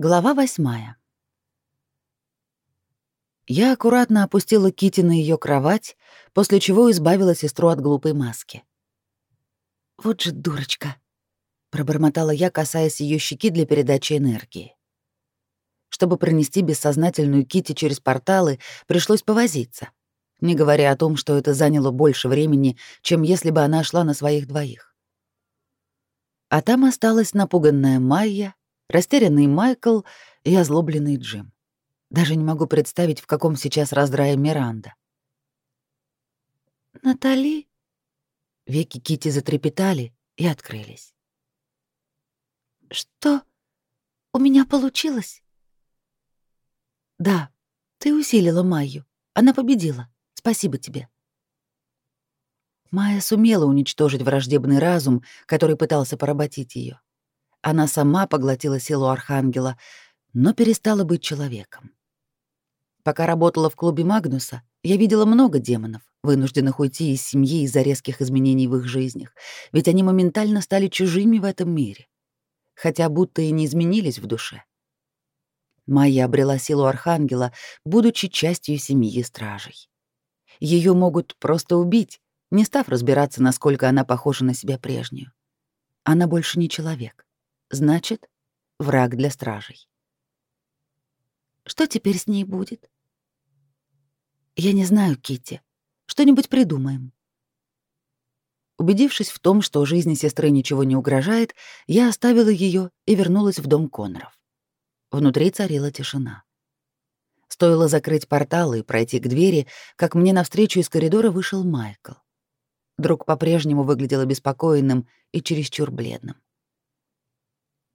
Глава восьмая. Я аккуратно опустила Кити на ее кровать, после чего избавила сестру от глупой маски. «Вот же дурочка», — пробормотала я, касаясь ее щеки для передачи энергии. Чтобы пронести бессознательную Кити через порталы, пришлось повозиться, не говоря о том, что это заняло больше времени, чем если бы она шла на своих двоих. А там осталась напуганная Майя, растерянный Майкл и озлобленный Джим. Даже не могу представить, в каком сейчас раздрае Миранда. «Натали?» Веки Кити затрепетали и открылись. «Что? У меня получилось?» «Да, ты усилила Майю. Она победила. Спасибо тебе». Майя сумела уничтожить враждебный разум, который пытался поработить ее. Она сама поглотила силу Архангела, но перестала быть человеком. Пока работала в клубе Магнуса, я видела много демонов, вынужденных уйти из семьи из-за резких изменений в их жизнях, ведь они моментально стали чужими в этом мире, хотя будто и не изменились в душе. Майя обрела силу Архангела, будучи частью семьи стражей. Ее могут просто убить, не став разбираться, насколько она похожа на себя прежнюю. Она больше не человек. Значит, враг для стражей. Что теперь с ней будет? Я не знаю, Китти. Что-нибудь придумаем. Убедившись в том, что жизни сестры ничего не угрожает, я оставила ее и вернулась в дом Конноров. Внутри царила тишина. Стоило закрыть порталы и пройти к двери, как мне навстречу из коридора вышел Майкл. Друг по-прежнему выглядел обеспокоенным и чересчур бледным.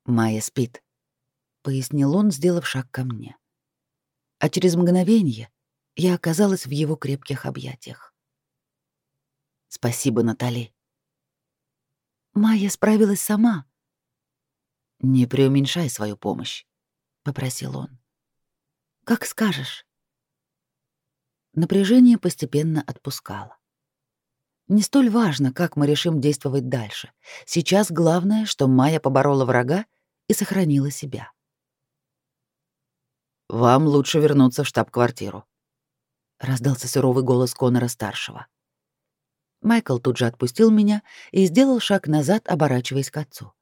«Майя спит», — пояснил он, сделав шаг ко мне. А через мгновение я оказалась в его крепких объятиях. «Спасибо, Натали». «Майя справилась сама». «Не преуменьшай свою помощь», — попросил он. «Как скажешь». Напряжение постепенно отпускало. Не столь важно, как мы решим действовать дальше. Сейчас главное, что Майя поборола врага и сохранила себя. «Вам лучше вернуться в штаб-квартиру», — раздался суровый голос Конора-старшего. Майкл тут же отпустил меня и сделал шаг назад, оборачиваясь к отцу.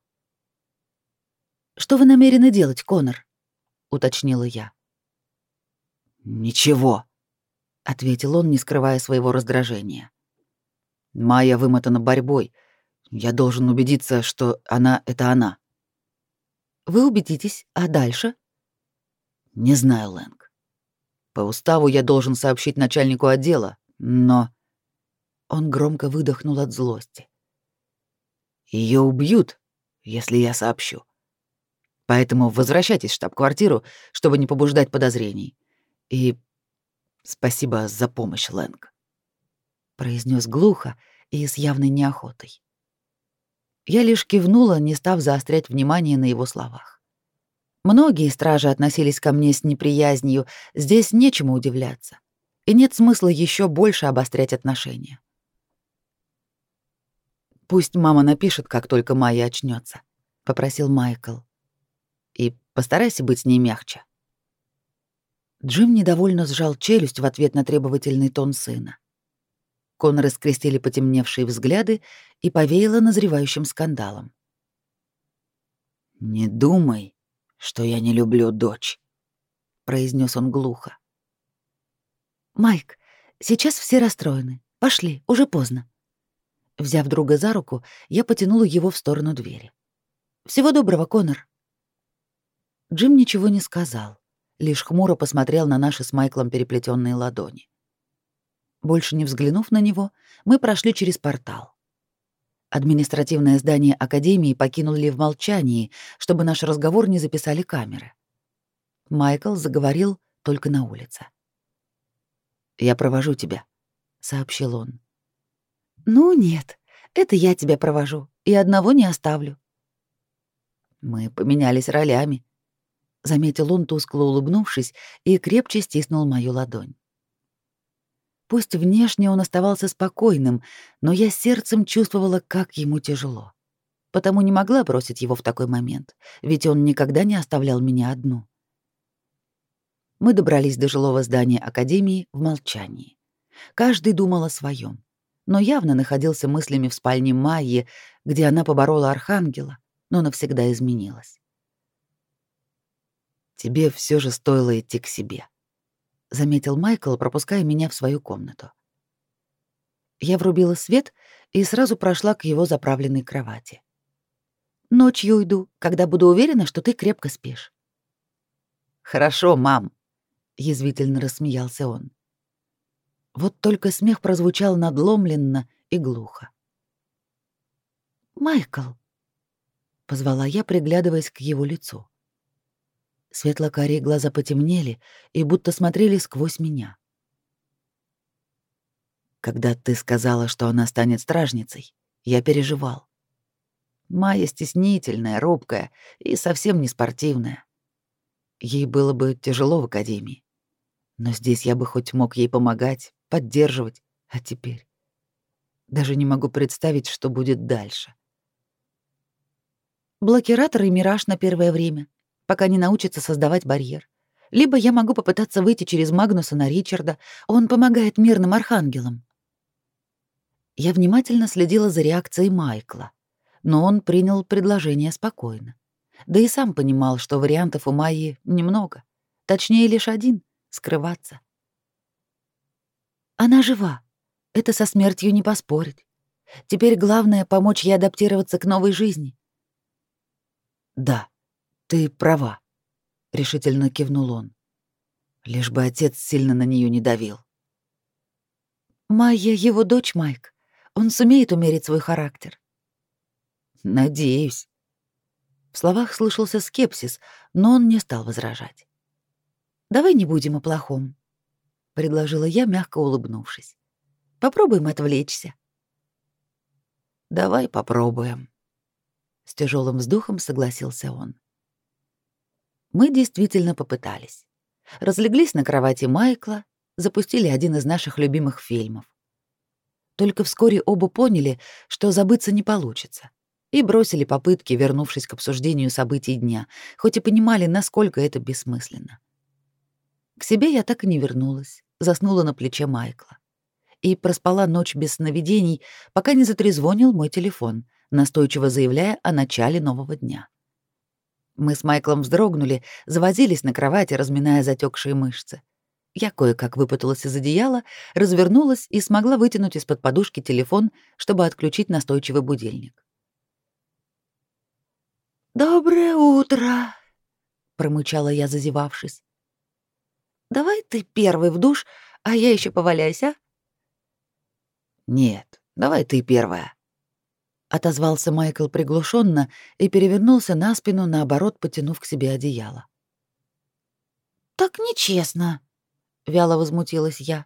«Что вы намерены делать, Конор?» — уточнила я. «Ничего», — ответил он, не скрывая своего раздражения. «Майя вымотана борьбой. Я должен убедиться, что она — это она». Вы убедитесь, а дальше? Не знаю, Лэнг. По уставу я должен сообщить начальнику отдела, но... Он громко выдохнул от злости. Ее убьют, если я сообщу. Поэтому возвращайтесь в штаб-квартиру, чтобы не побуждать подозрений. И спасибо за помощь, Лэнг. Произнес глухо и с явной неохотой. Я лишь кивнула, не став заострять внимание на его словах. Многие стражи относились ко мне с неприязнью, здесь нечему удивляться. И нет смысла еще больше обострять отношения. «Пусть мама напишет, как только Майя очнется, попросил Майкл. «И постарайся быть с ней мягче». Джим недовольно сжал челюсть в ответ на требовательный тон сына. Коноры скрестили потемневшие взгляды и повеяло назревающим скандалом. «Не думай, что я не люблю дочь», — произнес он глухо. «Майк, сейчас все расстроены. Пошли, уже поздно». Взяв друга за руку, я потянула его в сторону двери. «Всего доброго, Конор». Джим ничего не сказал, лишь хмуро посмотрел на наши с Майклом переплетенные ладони. Больше не взглянув на него, мы прошли через портал. Административное здание Академии покинули в молчании, чтобы наш разговор не записали камеры. Майкл заговорил только на улице. «Я провожу тебя», — сообщил он. «Ну нет, это я тебя провожу и одного не оставлю». «Мы поменялись ролями», — заметил он, тускло улыбнувшись, и крепче стиснул мою ладонь. Пусть внешне он оставался спокойным, но я сердцем чувствовала, как ему тяжело. потому не могла бросить его в такой момент, ведь он никогда не оставлял меня одну. Мы добрались до жилого здания Академии в молчании. Каждый думал о своем, но явно находился мыслями в спальне Майи, где она поборола Архангела, но навсегда изменилась. «Тебе все же стоило идти к себе», — заметил Майкл, пропуская меня в свою комнату. Я врубила свет и сразу прошла к его заправленной кровати. «Ночью уйду, когда буду уверена, что ты крепко спишь». «Хорошо, мам», — язвительно рассмеялся он. Вот только смех прозвучал надломленно и глухо. «Майкл!» — позвала я, приглядываясь к его лицу. Светло-карие глаза потемнели и будто смотрели сквозь меня. Когда ты сказала, что она станет стражницей, я переживал. Майя стеснительная, робкая и совсем не спортивная. Ей было бы тяжело в академии. Но здесь я бы хоть мог ей помогать, поддерживать, а теперь даже не могу представить, что будет дальше. Блокиратор и мираж на первое время, пока не научится создавать барьер. Либо я могу попытаться выйти через Магнуса на Ричарда, он помогает мирным архангелам. Я внимательно следила за реакцией Майкла, но он принял предложение спокойно. Да и сам понимал, что вариантов у Майи немного, точнее лишь один — скрываться. Она жива. Это со смертью не поспорить. Теперь главное — помочь ей адаптироваться к новой жизни. «Да, ты права», — решительно кивнул он. Лишь бы отец сильно на нее не давил. «Майя — его дочь, Майк. Он сумеет умерить свой характер». «Надеюсь». В словах слышался скепсис, но он не стал возражать. «Давай не будем о плохом. — предложила я, мягко улыбнувшись. «Попробуем отвлечься». «Давай попробуем», — с тяжелым вздохом согласился он. Мы действительно попытались. Разлеглись на кровати Майкла, запустили один из наших любимых фильмов. Только вскоре оба поняли, что забыться не получится, и бросили попытки, вернувшись к обсуждению событий дня, хоть и понимали, насколько это бессмысленно. К себе я так и не вернулась, заснула на плече Майкла. И проспала ночь без сновидений, пока не затрезвонил мой телефон, настойчиво заявляя о начале нового дня. Мы с Майклом вздрогнули, завозились на кровати, разминая затекшие мышцы. Я кое-как выпуталась из одеяла, развернулась и смогла вытянуть из-под подушки телефон, чтобы отключить настойчивый будильник. «Доброе утро!» — промычала я, зазевавшись. Давай ты первый в душ, а я еще поваляюсь, а? Нет, давай ты первая. Отозвался Майкл приглушенно и перевернулся на спину, наоборот, потянув к себе одеяло. Так нечестно, вяло возмутилась я.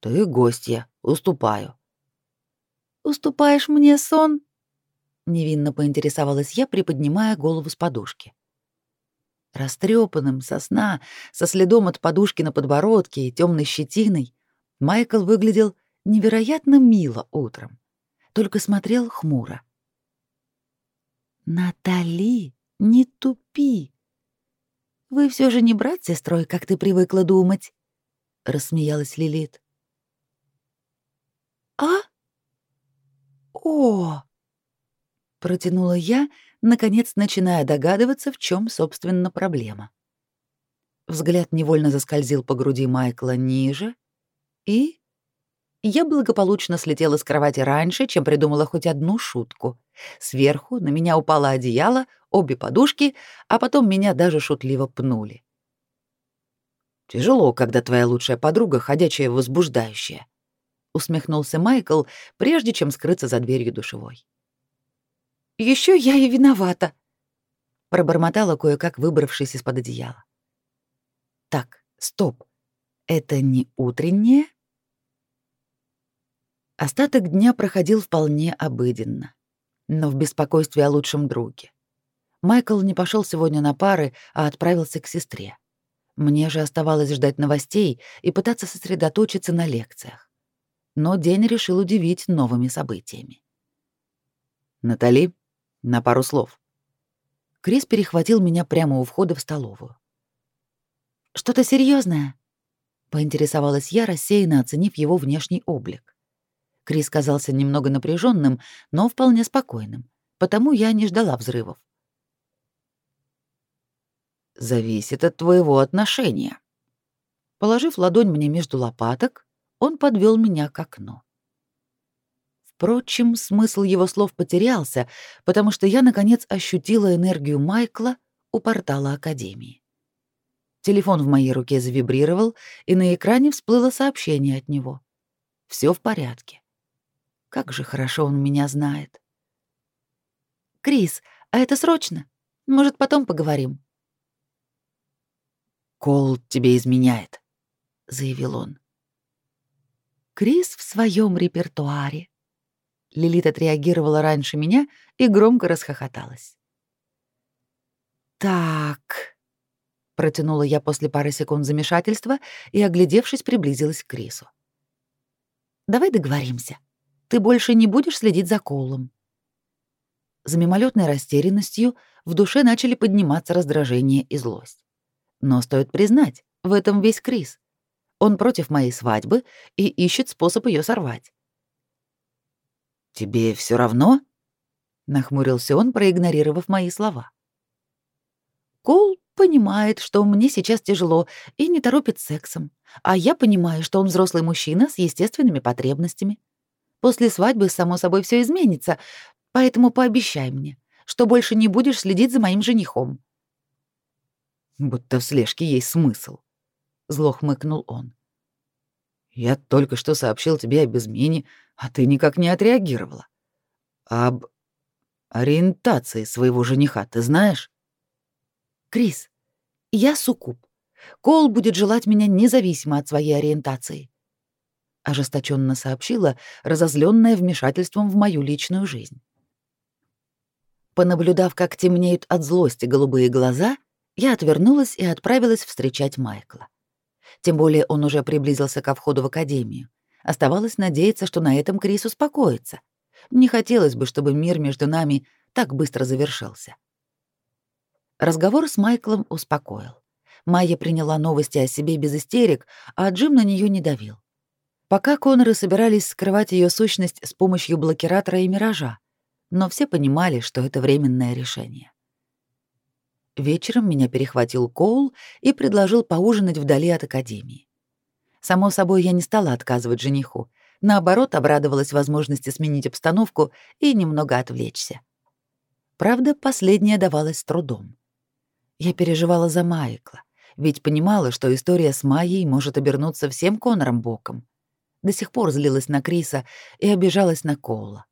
Ты гостья, уступаю. Уступаешь мне сон? Невинно поинтересовалась я, приподнимая голову с подушки растрепанным, со сна, со следом от подушки на подбородке и темной щетиной, Майкл выглядел невероятно мило утром, только смотрел хмуро. «Натали, не тупи! Вы все же не брат с сестрой, как ты привыкла думать», — рассмеялась Лилит. «А? О!» — протянула я, наконец начиная догадываться, в чем, собственно, проблема. Взгляд невольно заскользил по груди Майкла ниже, и... Я благополучно слетела с кровати раньше, чем придумала хоть одну шутку. Сверху на меня упало одеяло, обе подушки, а потом меня даже шутливо пнули. «Тяжело, когда твоя лучшая подруга — ходячая возбуждающая», — усмехнулся Майкл, прежде чем скрыться за дверью душевой. Еще я и виновата, пробормотала кое-как, выбравшись из-под одеяла. Так, стоп. Это не утреннее? Остаток дня проходил вполне обыденно, но в беспокойстве о лучшем друге. Майкл не пошел сегодня на пары, а отправился к сестре. Мне же оставалось ждать новостей и пытаться сосредоточиться на лекциях. Но день решил удивить новыми событиями. «Натали, На пару слов. Крис перехватил меня прямо у входа в столовую. Что-то серьезное? поинтересовалась я, рассеянно оценив его внешний облик. Крис казался немного напряженным, но вполне спокойным, потому я не ждала взрывов. Зависит от твоего отношения. Положив ладонь мне между лопаток, он подвел меня к окну. Впрочем, смысл его слов потерялся, потому что я, наконец, ощутила энергию Майкла у портала Академии. Телефон в моей руке завибрировал, и на экране всплыло сообщение от него. Все в порядке. Как же хорошо он меня знает. «Крис, а это срочно? Может, потом поговорим?» «Кол тебе изменяет», — заявил он. Крис в своем репертуаре. Лилит отреагировала раньше меня и громко расхохоталась. «Так...» — протянула я после пары секунд замешательства и, оглядевшись, приблизилась к Крису. «Давай договоримся. Ты больше не будешь следить за Коулом». За мимолетной растерянностью в душе начали подниматься раздражение и злость. Но стоит признать, в этом весь Крис. Он против моей свадьбы и ищет способ ее сорвать. «Тебе все равно?» — нахмурился он, проигнорировав мои слова. «Кол понимает, что мне сейчас тяжело и не торопит сексом, а я понимаю, что он взрослый мужчина с естественными потребностями. После свадьбы, само собой, все изменится, поэтому пообещай мне, что больше не будешь следить за моим женихом». «Будто в слежке есть смысл», — зло хмыкнул он. «Я только что сообщил тебе об измене, а ты никак не отреагировала. Об ориентации своего жениха ты знаешь? Крис, я суккуб. Кол будет желать меня независимо от своей ориентации. Ожесточенно сообщила, разозленная вмешательством в мою личную жизнь. Понаблюдав, как темнеют от злости голубые глаза, я отвернулась и отправилась встречать Майкла. Тем более он уже приблизился ко входу в академию. Оставалось надеяться, что на этом Крис успокоится. Не хотелось бы, чтобы мир между нами так быстро завершился. Разговор с Майклом успокоил. Майя приняла новости о себе без истерик, а Джим на нее не давил. Пока Коноры собирались скрывать ее сущность с помощью блокиратора и миража, но все понимали, что это временное решение. Вечером меня перехватил Коул и предложил поужинать вдали от академии. Само собой, я не стала отказывать жениху. Наоборот, обрадовалась возможности сменить обстановку и немного отвлечься. Правда, последнее давалось с трудом. Я переживала за Майкла, ведь понимала, что история с Майей может обернуться всем Конором боком. До сих пор злилась на Криса и обижалась на Коула.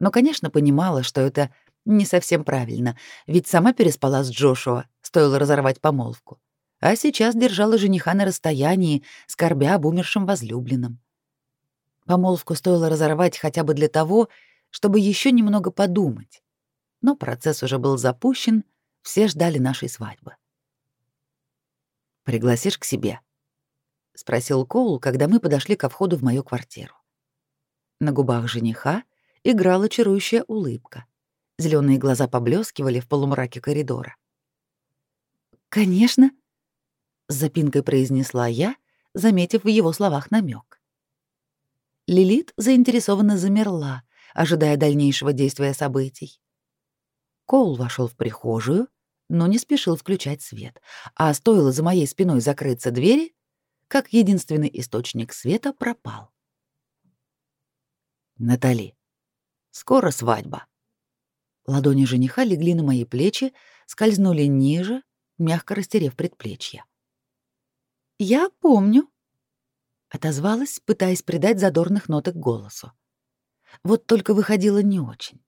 Но, конечно, понимала, что это не совсем правильно, ведь сама переспала с Джошуа, стоило разорвать помолвку а сейчас держала жениха на расстоянии, скорбя об умершем возлюбленном. Помолвку стоило разорвать хотя бы для того, чтобы еще немного подумать. Но процесс уже был запущен, все ждали нашей свадьбы. «Пригласишь к себе?» — спросил Коул, когда мы подошли ко входу в мою квартиру. На губах жениха играла чарующая улыбка. Зеленые глаза поблескивали в полумраке коридора. «Конечно», с запинкой произнесла я, заметив в его словах намек. Лилит заинтересованно замерла, ожидая дальнейшего действия событий. Коул вошел в прихожую, но не спешил включать свет, а стоило за моей спиной закрыться двери, как единственный источник света пропал. «Натали, скоро свадьба». Ладони жениха легли на мои плечи, скользнули ниже, мягко растерев предплечья. «Я помню», — отозвалась, пытаясь придать задорных ноток голосу. Вот только выходило не очень.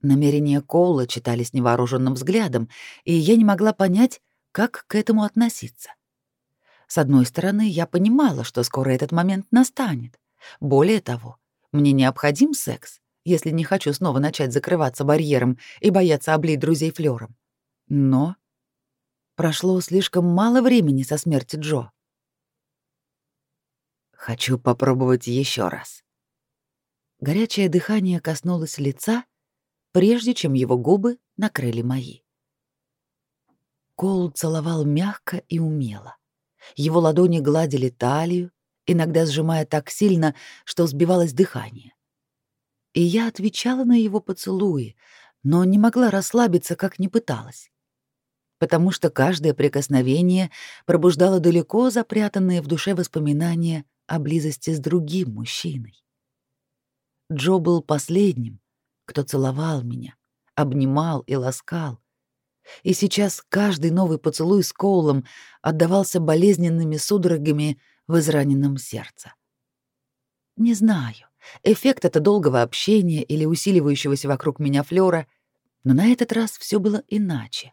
Намерения Коула читались невооруженным взглядом, и я не могла понять, как к этому относиться. С одной стороны, я понимала, что скоро этот момент настанет. Более того, мне необходим секс, если не хочу снова начать закрываться барьером и бояться облить друзей флёром. Но Прошло слишком мало времени со смерти Джо. Хочу попробовать еще раз. Горячее дыхание коснулось лица, прежде чем его губы накрыли мои. Коул целовал мягко и умело. Его ладони гладили талию, иногда сжимая так сильно, что сбивалось дыхание. И я отвечала на его поцелуи, но не могла расслабиться, как ни пыталась. Потому что каждое прикосновение пробуждало далеко запрятанные в душе воспоминания о близости с другим мужчиной. Джо был последним, кто целовал меня, обнимал и ласкал, и сейчас каждый новый поцелуй с Коулом отдавался болезненными судорогами в израненном сердце. Не знаю, эффект это долгого общения или усиливающегося вокруг меня флёра, но на этот раз все было иначе.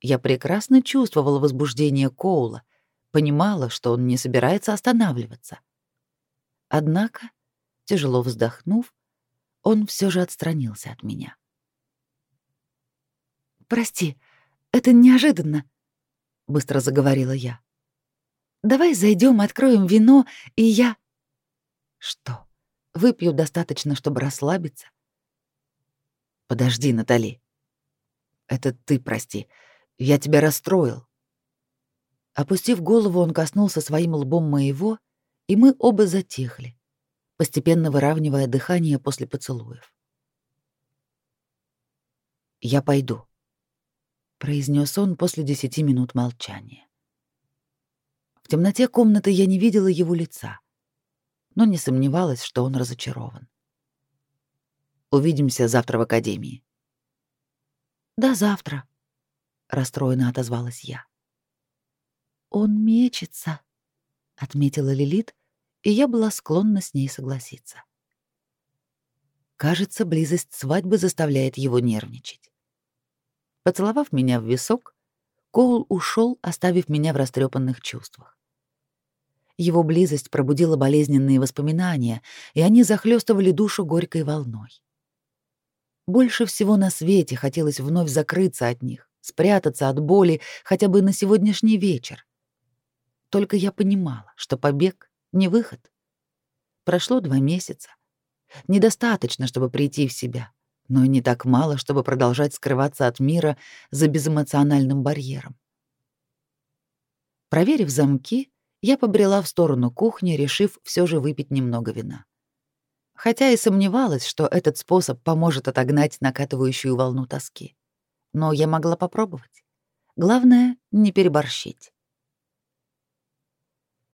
Я прекрасно чувствовала возбуждение Коула, понимала, что он не собирается останавливаться. Однако, тяжело вздохнув, он все же отстранился от меня. «Прости, это неожиданно», — быстро заговорила я. «Давай зайдем, откроем вино, и я...» «Что, выпью достаточно, чтобы расслабиться?» «Подожди, Натали. Это ты прости. Я тебя расстроил». Опустив голову, он коснулся своим лбом моего, и мы оба затихли, постепенно выравнивая дыхание после поцелуев. «Я пойду», произнес он после десяти минут молчания. В темноте комнаты я не видела его лица, но не сомневалась, что он разочарован. Увидимся завтра в академии. До завтра, расстроенно отозвалась я. Он мечется, отметила Лилит, и я была склонна с ней согласиться. Кажется, близость свадьбы заставляет его нервничать. Поцеловав меня в висок, Коул ушел, оставив меня в растрепанных чувствах. Его близость пробудила болезненные воспоминания, и они захлестывали душу горькой волной. Больше всего на свете хотелось вновь закрыться от них, спрятаться от боли хотя бы на сегодняшний вечер. Только я понимала, что побег — не выход. Прошло два месяца. Недостаточно, чтобы прийти в себя но и не так мало, чтобы продолжать скрываться от мира за безэмоциональным барьером. Проверив замки, я побрела в сторону кухни, решив все же выпить немного вина. Хотя и сомневалась, что этот способ поможет отогнать накатывающую волну тоски. Но я могла попробовать. Главное — не переборщить.